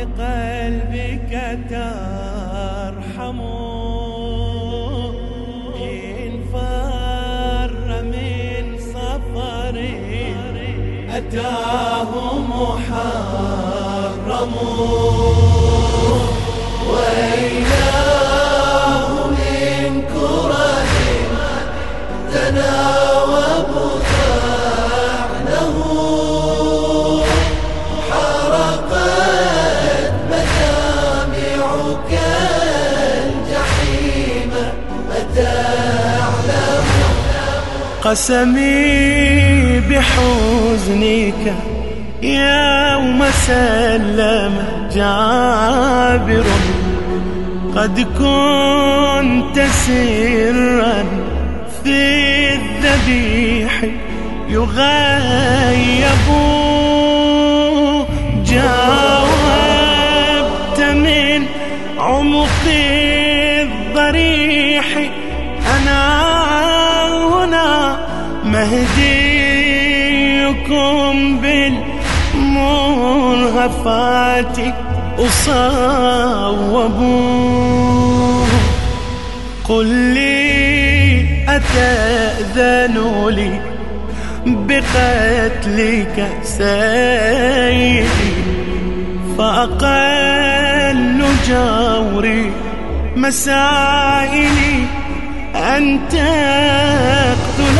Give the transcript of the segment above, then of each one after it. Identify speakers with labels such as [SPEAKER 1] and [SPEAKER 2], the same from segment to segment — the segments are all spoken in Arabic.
[SPEAKER 1] بقلبك ترحم. إن فر من سفر أتاه محرم. قسمي بحزنك يوم سلم جابر قد كنت سرا في الذبيح يغيب جاوبت من عمق الضريح أنا مهديكم بالمرهفات أصوب قل لي أتأذن لي بقتلك سيدي فأقل جوري مسائلي أن تقتلا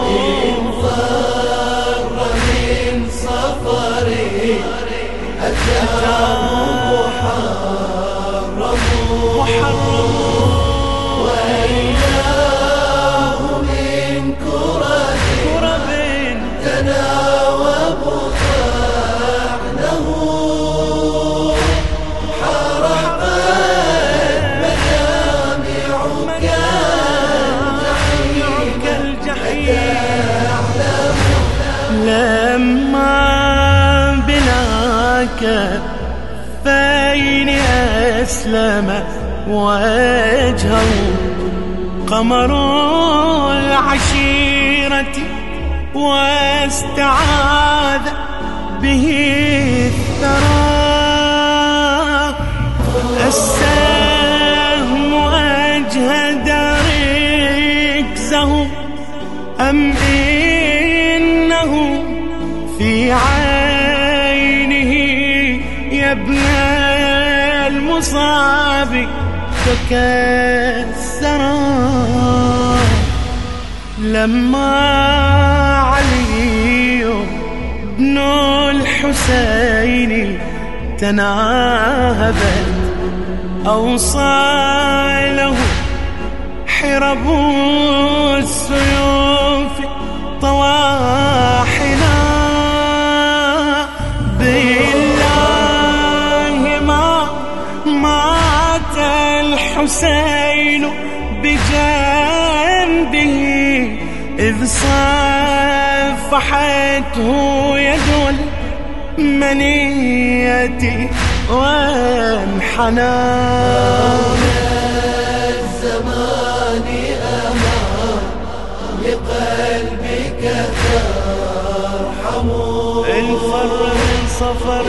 [SPEAKER 1] يفعلا فين أسلم وجهه قمر العشيرة واستعاذ به الثرى السهم أجهد ركزه أم إنه في عينه ابن المصاب تكسرا لما علي بن الحسين تناهبت أوصى له حرب السيوف. الحسين بجنبه إذ صفحته يد المنية وانحنى.
[SPEAKER 2] لقلبك ترحم
[SPEAKER 1] إن فر من صفر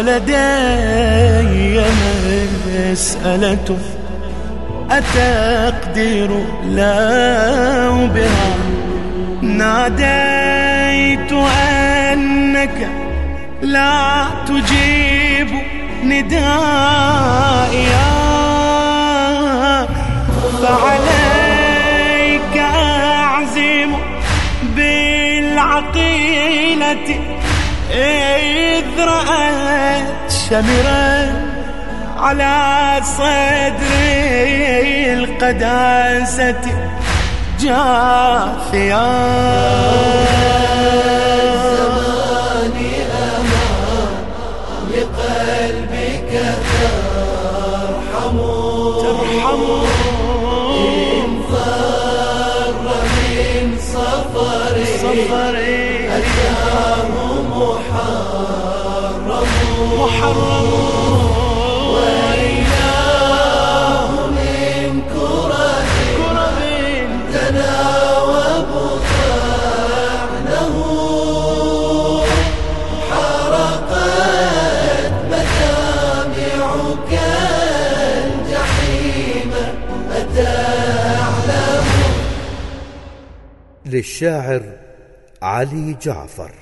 [SPEAKER 1] ولدي مسألة أتقدر لا بها؟ ناديت أنك لا تجيب ندائي. فعليك أعزم بالعقيلة إذ رأت شمرا على صدر القداسة جاثيا
[SPEAKER 2] زماني أمان لقلبك إن من محرم
[SPEAKER 1] محرم
[SPEAKER 2] من كرة حرقت مسامعك الجحيم
[SPEAKER 3] للشاعر علي جعفر